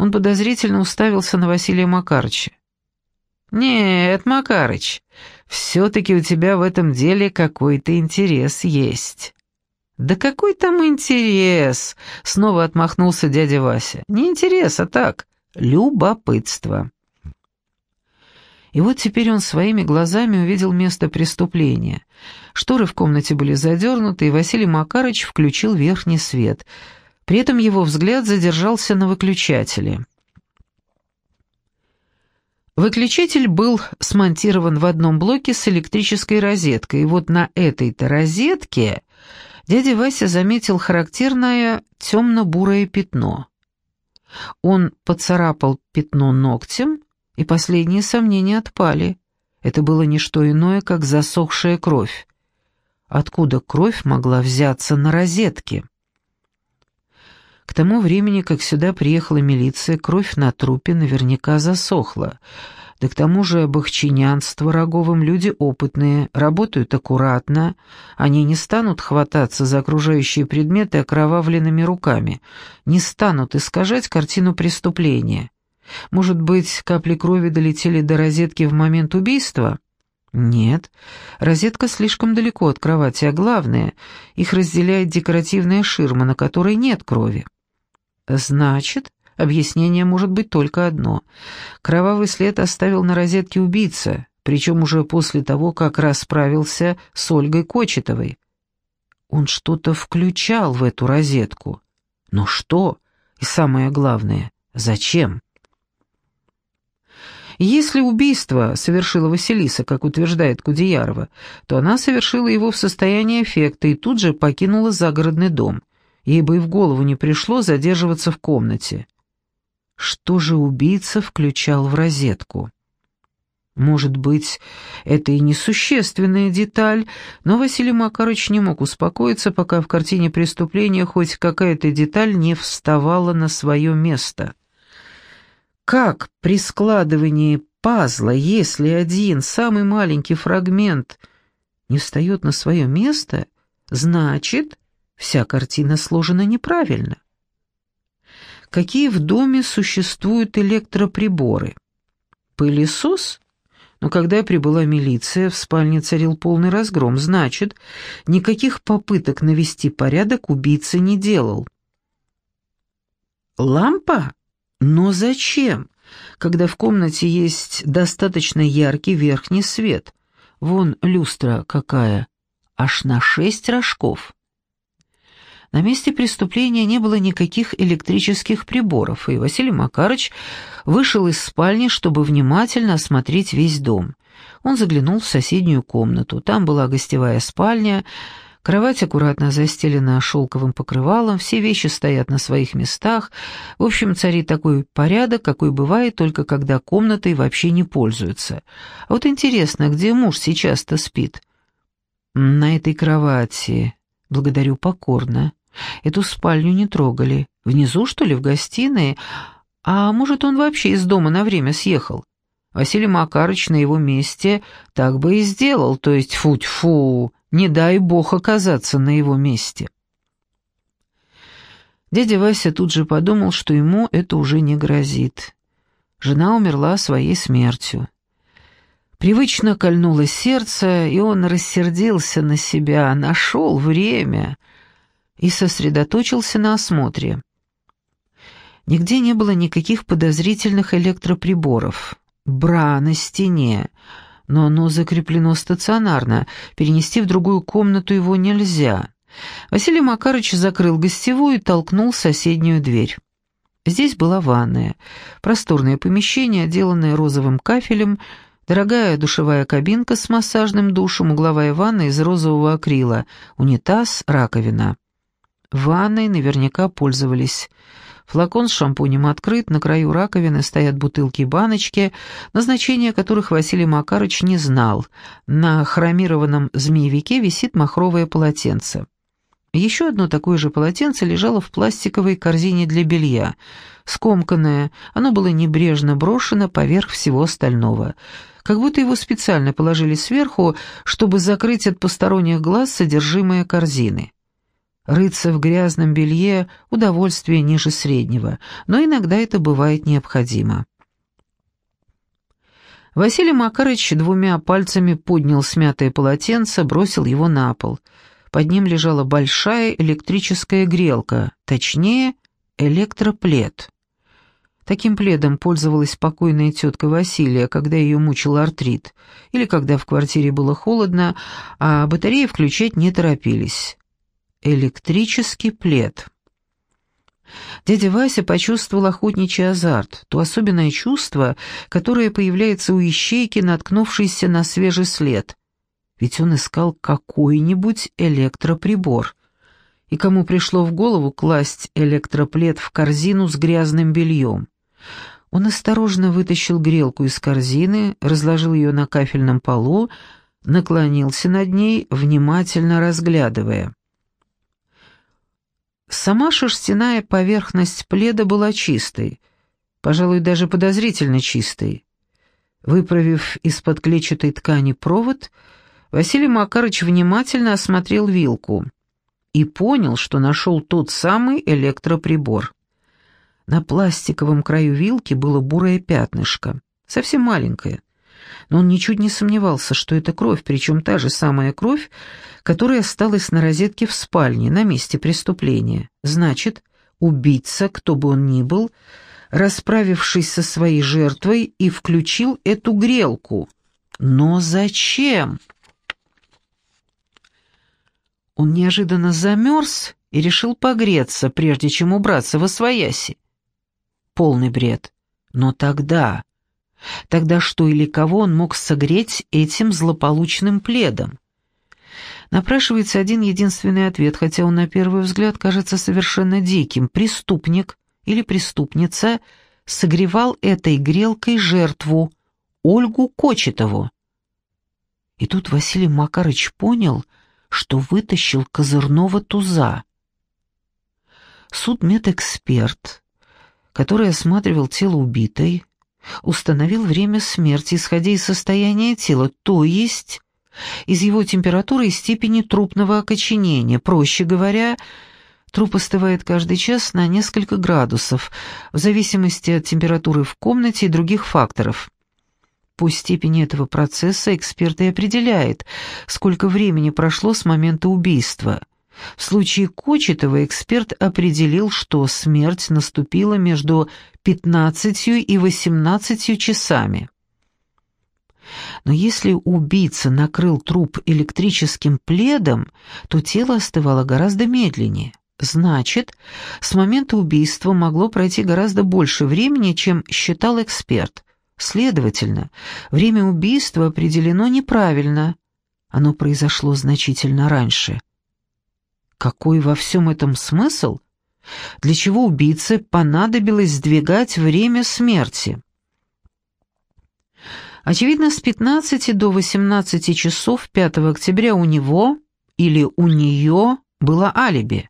Он подозрительно уставился на Василия Макарыча. «Нет, Макарыч, все-таки у тебя в этом деле какой-то интерес есть». «Да какой там интерес?» — снова отмахнулся дядя Вася. «Не интерес, а так, любопытство». И вот теперь он своими глазами увидел место преступления. Шторы в комнате были задернуты, и Василий Макарыч включил верхний свет. При этом его взгляд задержался на выключателе. Выключатель был смонтирован в одном блоке с электрической розеткой, и вот на этой-то розетке дядя Вася заметил характерное темно-бурое пятно. Он поцарапал пятно ногтем, и последние сомнения отпали. Это было не что иное, как засохшая кровь. Откуда кровь могла взяться на розетке? К тому времени, как сюда приехала милиция, кровь на трупе наверняка засохла. Да к тому же бахчинянство роговым люди опытные, работают аккуратно, они не станут хвататься за окружающие предметы окровавленными руками, не станут искажать картину преступления. Может быть, капли крови долетели до розетки в момент убийства? Нет, розетка слишком далеко от кровати, а главное, их разделяет декоративная ширма, на которой нет крови. Значит, объяснение может быть только одно. Кровавый след оставил на розетке убийца, причем уже после того, как расправился с Ольгой Кочетовой. Он что-то включал в эту розетку. Но что? И самое главное, зачем? Если убийство совершила Василиса, как утверждает Кудеярова, то она совершила его в состоянии эффекта и тут же покинула загородный дом. Ей бы и в голову не пришло задерживаться в комнате. Что же убийца включал в розетку? Может быть, это и несущественная деталь, но Василий Макарович не мог успокоиться, пока в картине преступления хоть какая-то деталь не вставала на свое место. Как при складывании пазла, если один, самый маленький фрагмент не встает на свое место, значит, вся картина сложена неправильно. Какие в доме существуют электроприборы? Пылесос? Но когда прибыла милиция, в спальне царил полный разгром, значит, никаких попыток навести порядок убийца не делал. Лампа? Но зачем, когда в комнате есть достаточно яркий верхний свет? Вон люстра какая, аж на шесть рожков. На месте преступления не было никаких электрических приборов, и Василий Макарыч вышел из спальни, чтобы внимательно осмотреть весь дом. Он заглянул в соседнюю комнату. Там была гостевая спальня, Кровать аккуратно застелена шелковым покрывалом, все вещи стоят на своих местах. В общем, царит такой порядок, какой бывает только когда комнатой вообще не пользуются. А вот интересно, где муж сейчас-то спит? На этой кровати. Благодарю покорно. Эту спальню не трогали. Внизу, что ли, в гостиной? А может, он вообще из дома на время съехал? Василий Макарыч на его месте так бы и сделал, то есть фу-фу, не дай бог оказаться на его месте. Дядя Вася тут же подумал, что ему это уже не грозит. Жена умерла своей смертью. Привычно кольнуло сердце, и он рассердился на себя, нашел время и сосредоточился на осмотре. Нигде не было никаких подозрительных электроприборов. Бра на стене, но оно закреплено стационарно, перенести в другую комнату его нельзя. Василий Макарыч закрыл гостевую и толкнул соседнюю дверь. Здесь была ванная, просторное помещение, отделанное розовым кафелем, дорогая душевая кабинка с массажным душем, угловая ванна из розового акрила, унитаз, раковина. Ванной наверняка пользовались. Флакон с шампунем открыт, на краю раковины стоят бутылки и баночки, назначение которых Василий Макарыч не знал. На хромированном змеевике висит махровое полотенце. Еще одно такое же полотенце лежало в пластиковой корзине для белья. Скомканное, оно было небрежно брошено поверх всего остального. Как будто его специально положили сверху, чтобы закрыть от посторонних глаз содержимое корзины. Рыться в грязном белье – удовольствие ниже среднего, но иногда это бывает необходимо. Василий Макарыч двумя пальцами поднял смятое полотенце, бросил его на пол. Под ним лежала большая электрическая грелка, точнее, электроплед. Таким пледом пользовалась покойная тетка Василия, когда ее мучил артрит, или когда в квартире было холодно, а батареи включать не торопились. Электрический плед. Дядя Вася почувствовал охотничий азарт, то особенное чувство, которое появляется у ищейки, наткнувшейся на свежий след. Ведь он искал какой-нибудь электроприбор. И кому пришло в голову класть электроплед в корзину с грязным бельем? Он осторожно вытащил грелку из корзины, разложил ее на кафельном полу, наклонился над ней, внимательно разглядывая. Сама шерстяная поверхность пледа была чистой, пожалуй, даже подозрительно чистой. Выправив из-под клетчатой ткани провод, Василий Макарыч внимательно осмотрел вилку и понял, что нашел тот самый электроприбор. На пластиковом краю вилки было бурое пятнышко, совсем маленькое но он ничуть не сомневался, что это кровь, причем та же самая кровь, которая осталась на розетке в спальне, на месте преступления. Значит, убийца, кто бы он ни был, расправившись со своей жертвой, и включил эту грелку. Но зачем? Он неожиданно замерз и решил погреться, прежде чем убраться во свояси. Полный бред. Но тогда Тогда что или кого он мог согреть этим злополучным пледом? Напрашивается один единственный ответ, хотя он на первый взгляд кажется совершенно диким. Преступник или преступница согревал этой грелкой жертву, Ольгу Кочетову. И тут Василий Макарыч понял, что вытащил козырного туза. Судмедэксперт, который осматривал тело убитой, установил время смерти, исходя из состояния тела, то есть из его температуры и степени трупного окоченения. Проще говоря, труп остывает каждый час на несколько градусов, в зависимости от температуры в комнате и других факторов. По степени этого процесса эксперт и определяет, сколько времени прошло с момента убийства. В случае Кочетова эксперт определил, что смерть наступила между 15 и 18 часами. Но если убийца накрыл труп электрическим пледом, то тело остывало гораздо медленнее. Значит, с момента убийства могло пройти гораздо больше времени, чем считал эксперт. Следовательно, время убийства определено неправильно. Оно произошло значительно раньше. Какой во всем этом смысл? Для чего убийце понадобилось сдвигать время смерти? Очевидно, с 15 до 18 часов 5 октября у него или у нее было алиби.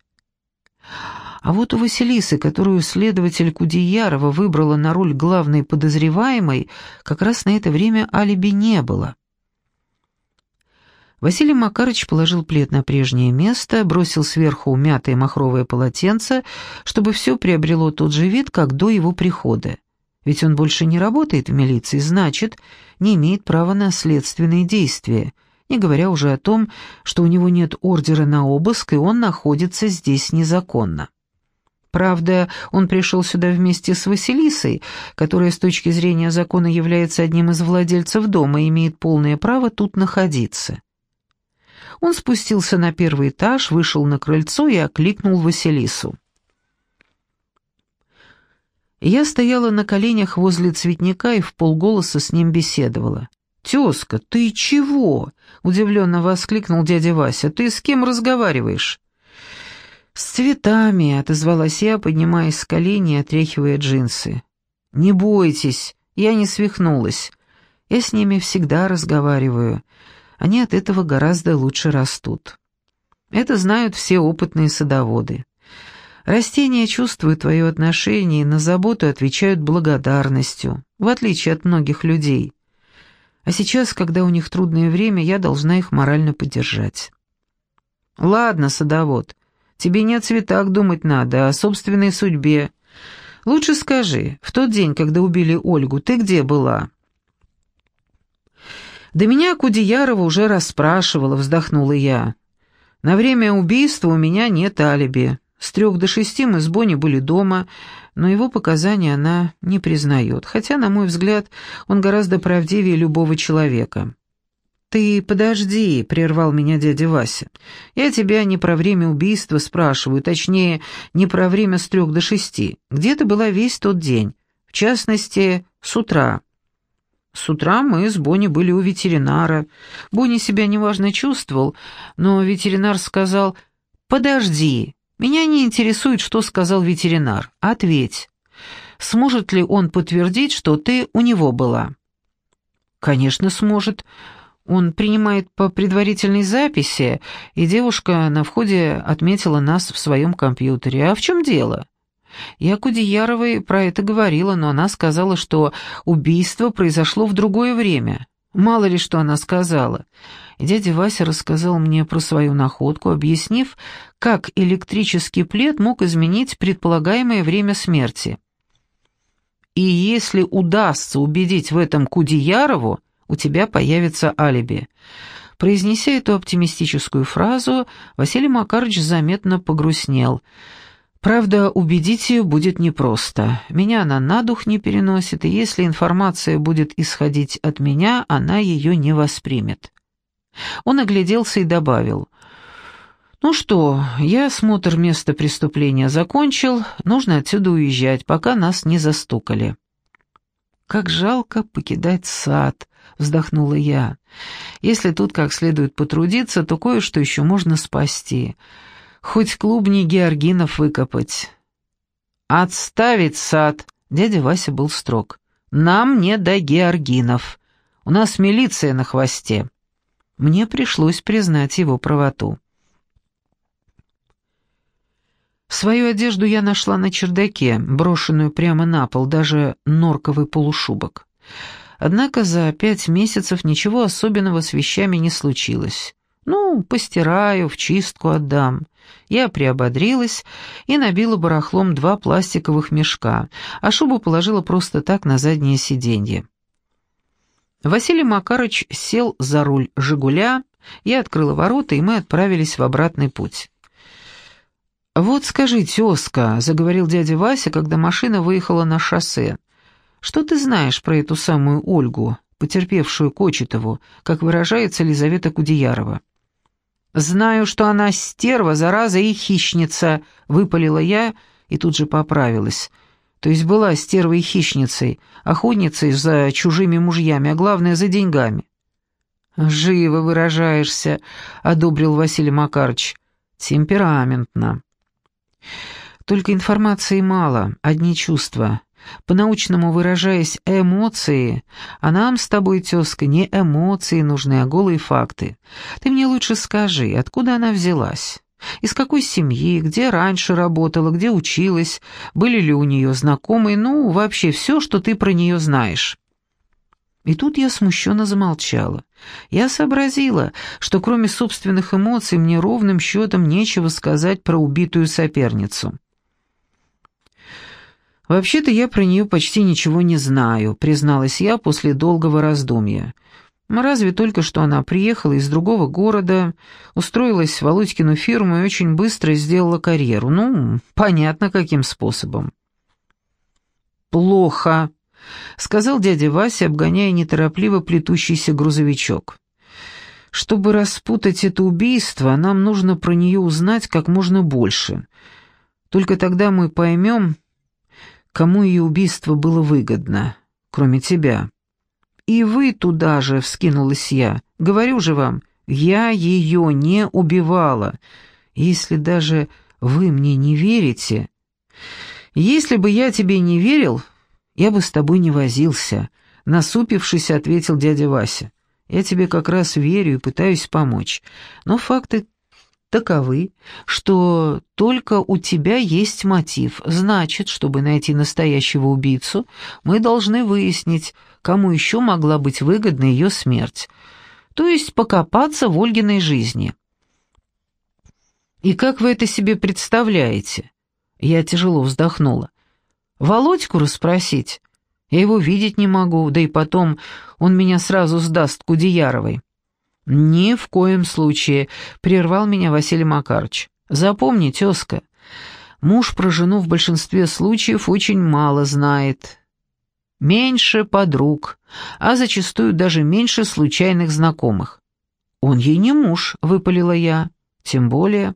А вот у Василисы, которую следователь Кудеярова выбрала на роль главной подозреваемой, как раз на это время алиби не было. Василий Макарыч положил плед на прежнее место, бросил сверху мятое махровое полотенце, чтобы все приобрело тот же вид, как до его прихода. Ведь он больше не работает в милиции, значит, не имеет права на следственные действия, не говоря уже о том, что у него нет ордера на обыск, и он находится здесь незаконно. Правда, он пришел сюда вместе с Василисой, которая с точки зрения закона является одним из владельцев дома и имеет полное право тут находиться. Он спустился на первый этаж, вышел на крыльцо и окликнул Василису. Я стояла на коленях возле цветника и в полголоса с ним беседовала. «Тезка, ты чего?» — удивленно воскликнул дядя Вася. «Ты с кем разговариваешь?» «С цветами», — отозвалась я, поднимаясь с колени и отряхивая джинсы. «Не бойтесь, я не свихнулась. Я с ними всегда разговариваю они от этого гораздо лучше растут. Это знают все опытные садоводы. Растения чувствуют твое отношение и на заботу отвечают благодарностью, в отличие от многих людей. А сейчас, когда у них трудное время, я должна их морально поддержать. Ладно, садовод, Тебе не о цветах думать надо, а о собственной судьбе. Лучше скажи, в тот день, когда убили Ольгу, ты где была?» «Да меня Кудеярова уже расспрашивала», — вздохнула я. «На время убийства у меня нет алиби. С трех до шести мы с Бонни были дома, но его показания она не признает, хотя, на мой взгляд, он гораздо правдивее любого человека». «Ты подожди», — прервал меня дядя Вася. «Я тебя не про время убийства спрашиваю, точнее, не про время с трех до шести. Где ты была весь тот день? В частности, с утра». С утра мы с Бонни были у ветеринара. Бонни себя неважно чувствовал, но ветеринар сказал «Подожди, меня не интересует, что сказал ветеринар. Ответь, сможет ли он подтвердить, что ты у него была?» «Конечно, сможет. Он принимает по предварительной записи, и девушка на входе отметила нас в своем компьютере. А в чем дело?» Я Кудеяровой про это говорила, но она сказала, что убийство произошло в другое время. Мало ли что она сказала. Дядя Вася рассказал мне про свою находку, объяснив, как электрический плед мог изменить предполагаемое время смерти. И если удастся убедить в этом Кудеярову, у тебя появится алиби. Произнеся эту оптимистическую фразу, Василий Макарович заметно погрустнел – Правда, убедить ее будет непросто. Меня она на дух не переносит, и если информация будет исходить от меня, она ее не воспримет. Он огляделся и добавил. «Ну что, я осмотр места преступления закончил, нужно отсюда уезжать, пока нас не застукали». «Как жалко покидать сад», — вздохнула я. «Если тут как следует потрудиться, то кое-что еще можно спасти» хоть клубни георгинов выкопать. «Отставить сад!» — дядя Вася был строг. «Нам не до георгинов. У нас милиция на хвосте». Мне пришлось признать его правоту. Свою одежду я нашла на чердаке, брошенную прямо на пол, даже норковый полушубок. Однако за пять месяцев ничего особенного с вещами не случилось. Ну, постираю, в чистку отдам. Я приободрилась и набила барахлом два пластиковых мешка, а шубу положила просто так на заднее сиденье. Василий Макарыч сел за руль «Жигуля», я открыла ворота, и мы отправились в обратный путь. «Вот скажи, тезка», — заговорил дядя Вася, когда машина выехала на шоссе, — «что ты знаешь про эту самую Ольгу, потерпевшую Кочетову, как выражается Елизавета Кудеярова?» «Знаю, что она стерва, зараза и хищница», — выпалила я и тут же поправилась. То есть была стервой и хищницей, охотницей за чужими мужьями, а главное, за деньгами. «Живо выражаешься», — одобрил Василий Макарович. «Темпераментно». «Только информации мало, одни чувства. По-научному выражаясь, эмоции, а нам с тобой, тезка, не эмоции нужны, а голые факты. Ты мне лучше скажи, откуда она взялась? Из какой семьи, где раньше работала, где училась, были ли у нее знакомые, ну, вообще все, что ты про нее знаешь». И тут я смущенно замолчала. Я сообразила, что кроме собственных эмоций мне ровным счетом нечего сказать про убитую соперницу. «Вообще-то я про нее почти ничего не знаю», — призналась я после долгого раздумья. Разве только что она приехала из другого города, устроилась в Володькину фирму и очень быстро сделала карьеру. Ну, понятно, каким способом. «Плохо», — сказал дядя Вася, обгоняя неторопливо плетущийся грузовичок. «Чтобы распутать это убийство, нам нужно про нее узнать как можно больше. Только тогда мы поймем, кому ее убийство было выгодно, кроме тебя. И вы туда же, вскинулась я. Говорю же вам, я ее не убивала. Если даже вы мне не верите... Если бы я тебе не верил, я бы с тобой не возился, насупившись, ответил дядя Вася. Я тебе как раз верю и пытаюсь помочь. Но факты таковы, что только у тебя есть мотив. Значит, чтобы найти настоящего убийцу, мы должны выяснить, кому еще могла быть выгодна ее смерть. То есть покопаться в Ольгиной жизни. «И как вы это себе представляете?» Я тяжело вздохнула. «Володьку расспросить? Я его видеть не могу, да и потом он меня сразу сдаст Кудеяровой». «Ни в коем случае», — прервал меня Василий Макарович. «Запомни, тезка, муж про жену в большинстве случаев очень мало знает. Меньше подруг, а зачастую даже меньше случайных знакомых. «Он ей не муж», — выпалила я. «Тем более...»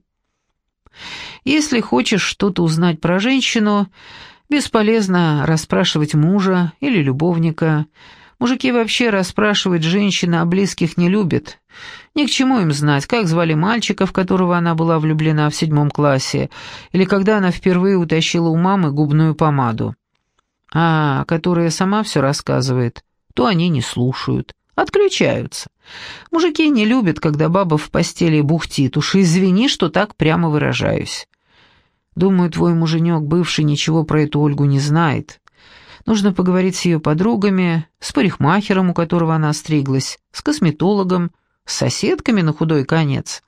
«Если хочешь что-то узнать про женщину, бесполезно расспрашивать мужа или любовника. Мужики вообще расспрашивать женщин о близких не любят. Ни к чему им знать, как звали мальчика, в которого она была влюблена в седьмом классе, или когда она впервые утащила у мамы губную помаду. А которая сама все рассказывает, то они не слушают, отключаются. Мужики не любят, когда баба в постели бухтит, уж извини, что так прямо выражаюсь. Думаю, твой муженек бывший ничего про эту Ольгу не знает. Нужно поговорить с ее подругами, с парикмахером, у которого она стриглась, с косметологом, с соседками на худой конец.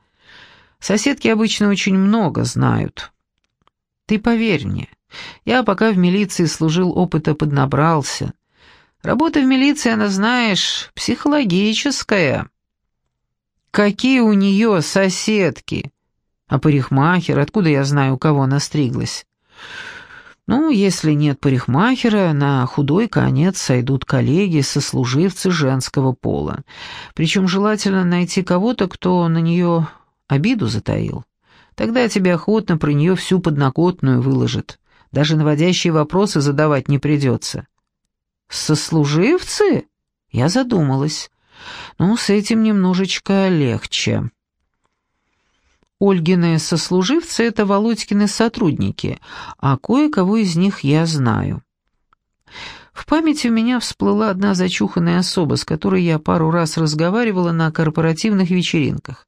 Соседки обычно очень много знают. Ты поверь мне, я пока в милиции служил, опыта поднабрался. Работа в милиции, она, знаешь, психологическая. Какие у нее соседки? А парикмахер, откуда я знаю, у кого она стриглась? Ну, если нет парикмахера, на худой конец сойдут коллеги, сослуживцы женского пола. Причем желательно найти кого-то, кто на нее обиду затаил. Тогда тебе охотно про нее всю подноготную выложит. Даже наводящие вопросы задавать не придется. «Сослуживцы?» Я задумалась. «Ну, с этим немножечко легче». Ольгины сослуживцы — это Володькины сотрудники, а кое-кого из них я знаю. В памяти у меня всплыла одна зачуханная особа, с которой я пару раз разговаривала на корпоративных вечеринках.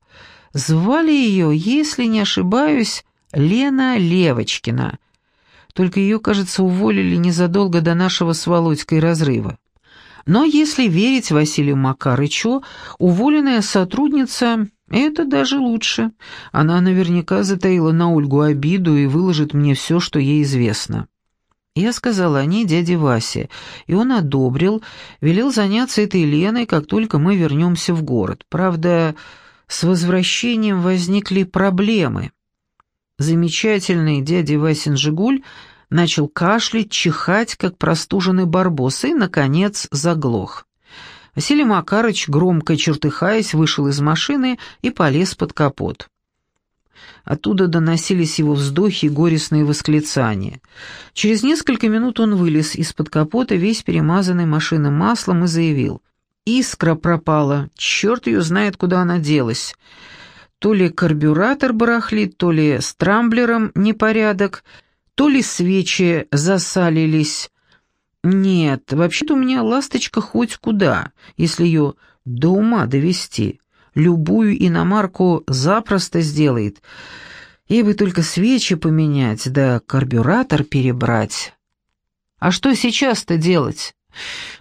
Звали ее, если не ошибаюсь, Лена Левочкина. Только ее, кажется, уволили незадолго до нашего с Володькой разрыва. Но если верить Василию Макарычу, уволенная сотрудница — это даже лучше. Она наверняка затаила на Ольгу обиду и выложит мне все, что ей известно. Я сказала о ней дяде Васе, и он одобрил, велел заняться этой Леной, как только мы вернемся в город. Правда, с возвращением возникли проблемы. Замечательный дядя Васин «Жигуль» начал кашлять, чихать, как простуженный барбос, и, наконец, заглох. Василий Макарыч, громко чертыхаясь, вышел из машины и полез под капот. Оттуда доносились его вздохи и горестные восклицания. Через несколько минут он вылез из-под капота, весь перемазанный машинным маслом, и заявил. «Искра пропала. Черт ее знает, куда она делась. То ли карбюратор барахлит, то ли с трамблером непорядок, то ли свечи засалились. Нет, вообще-то у меня ласточка хоть куда, если ее до ума довести. Любую иномарку запросто сделает. Ей бы только свечи поменять, да карбюратор перебрать. А что сейчас-то делать?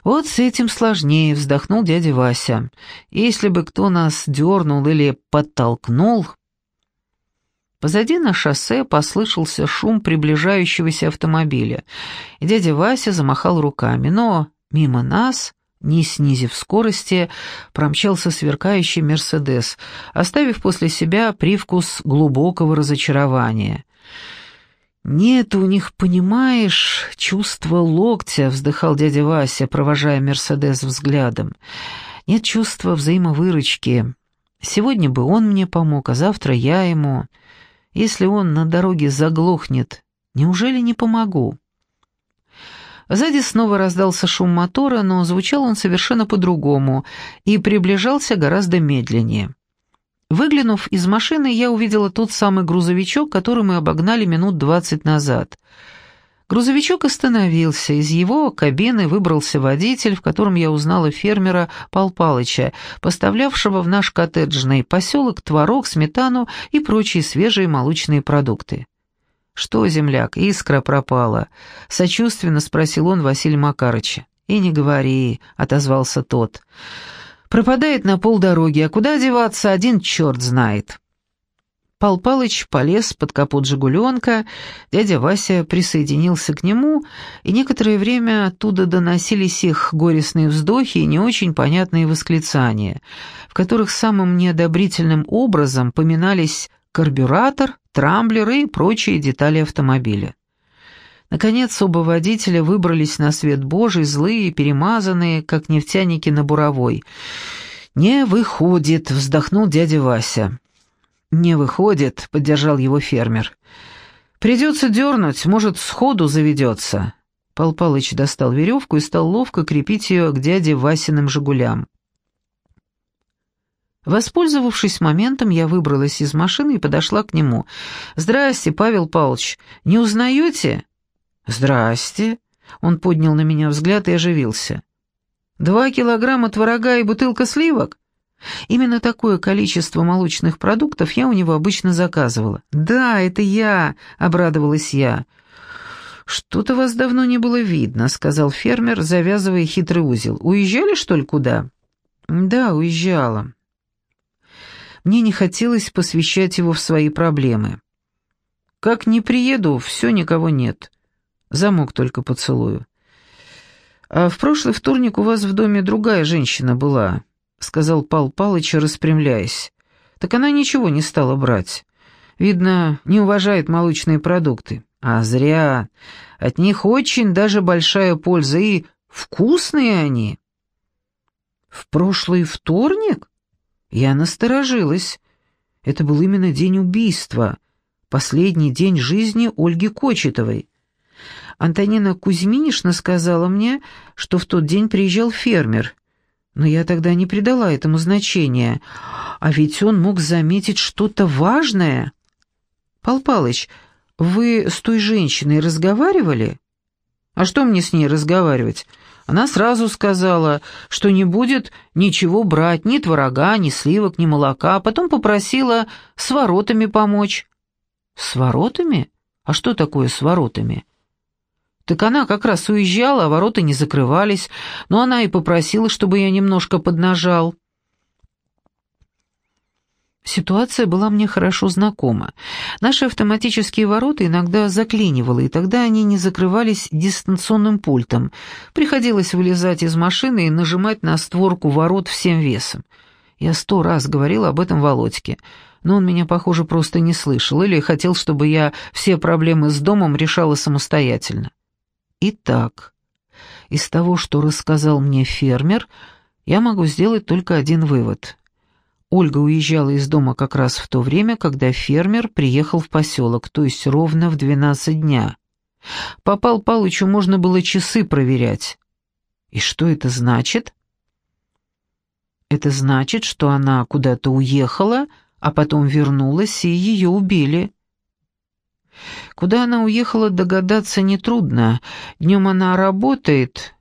«Вот с этим сложнее», — вздохнул дядя Вася. «Если бы кто нас дернул или подтолкнул...» Позади на шоссе послышался шум приближающегося автомобиля, дядя Вася замахал руками, но мимо нас, не снизив скорости, промчался сверкающий «Мерседес», оставив после себя привкус глубокого разочарования. «Нет у них, понимаешь, чувства локтя», — вздыхал дядя Вася, провожая «Мерседес» взглядом. «Нет чувства взаимовыручки. Сегодня бы он мне помог, а завтра я ему. Если он на дороге заглохнет, неужели не помогу?» Сзади снова раздался шум мотора, но звучал он совершенно по-другому и приближался гораздо медленнее. Выглянув из машины, я увидела тот самый грузовичок, который мы обогнали минут двадцать назад. Грузовичок остановился, из его кабины выбрался водитель, в котором я узнала фермера Пал Палыча, поставлявшего в наш коттеджный поселок творог, сметану и прочие свежие молочные продукты. «Что, земляк, искра пропала?» — сочувственно спросил он Василия Макарыча. «И не говори», — отозвался тот. «Пропадает на полдороги, а куда деваться, один черт знает». Пал Палыч полез под капот «Жигуленка», дядя Вася присоединился к нему, и некоторое время оттуда доносились их горестные вздохи и не очень понятные восклицания, в которых самым неодобрительным образом поминались карбюратор, трамблеры и прочие детали автомобиля. Наконец оба водителя выбрались на свет Божий, злые, перемазанные, как нефтяники на буровой. «Не выходит», — вздохнул дядя Вася. «Не выходит», — поддержал его фермер. «Придется дернуть, может, сходу заведется». Пал Палыч достал веревку и стал ловко крепить ее к дяде Васиным «Жигулям». Воспользовавшись моментом, я выбралась из машины и подошла к нему. «Здрасте, Павел Павлович, не узнаете?» «Здрасте». Он поднял на меня взгляд и оживился. «Два килограмма творога и бутылка сливок?» Именно такое количество молочных продуктов я у него обычно заказывала. «Да, это я», — обрадовалась я. «Что-то вас давно не было видно», — сказал фермер, завязывая хитрый узел. «Уезжали, что ли, куда?» «Да, уезжала». Мне не хотелось посвящать его в свои проблемы. «Как не приеду, все, никого нет. Замок только поцелую». «А в прошлый вторник у вас в доме другая женщина была. — сказал Пал Палыч, распрямляясь. «Так она ничего не стала брать. Видно, не уважает молочные продукты. А зря. От них очень даже большая польза, и вкусные они». «В прошлый вторник?» Я насторожилась. Это был именно день убийства, последний день жизни Ольги Кочетовой. Антонина Кузьминишна сказала мне, что в тот день приезжал фермер — но я тогда не придала этому значения. А ведь он мог заметить что-то важное. Пал Палыч, вы с той женщиной разговаривали? А что мне с ней разговаривать? Она сразу сказала, что не будет ничего брать, ни творога, ни сливок, ни молока, а потом попросила с воротами помочь. С воротами? А что такое с воротами? Так она как раз уезжала, а ворота не закрывались, но она и попросила, чтобы я немножко поднажал. Ситуация была мне хорошо знакома. Наши автоматические ворота иногда заклинивало, и тогда они не закрывались дистанционным пультом. Приходилось вылезать из машины и нажимать на створку ворот всем весом. Я сто раз говорил об этом Володьке, но он меня, похоже, просто не слышал или хотел, чтобы я все проблемы с домом решала самостоятельно. Итак, из того, что рассказал мне фермер, я могу сделать только один вывод. Ольга уезжала из дома как раз в то время, когда фермер приехал в поселок, то есть ровно в 12 дня. Попал Палычу можно было часы проверять. И что это значит? Это значит, что она куда-то уехала, а потом вернулась, и ее убили. Куда она уехала, догадаться нетрудно. Днем она работает,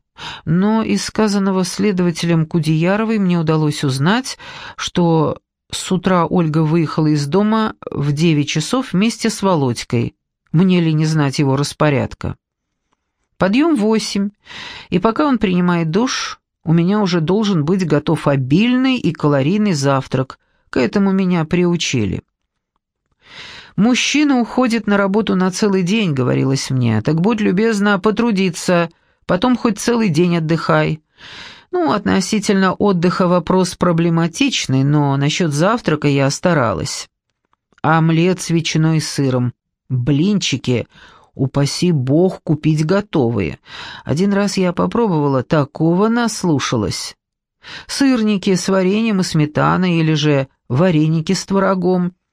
но из сказанного следователем Кудеяровой мне удалось узнать, что с утра Ольга выехала из дома в девять часов вместе с Володькой. Мне ли не знать его распорядка? Подъем восемь, и пока он принимает душ, у меня уже должен быть готов обильный и калорийный завтрак. К этому меня приучили. «Мужчина уходит на работу на целый день», — говорилось мне, — «так будь любезна потрудиться, потом хоть целый день отдыхай». Ну, относительно отдыха вопрос проблематичный, но насчет завтрака я старалась. Омлет с ветчиной и сыром, блинчики, упаси бог, купить готовые. Один раз я попробовала, такого наслушалась. Сырники с вареньем и сметаной или же вареники с творогом —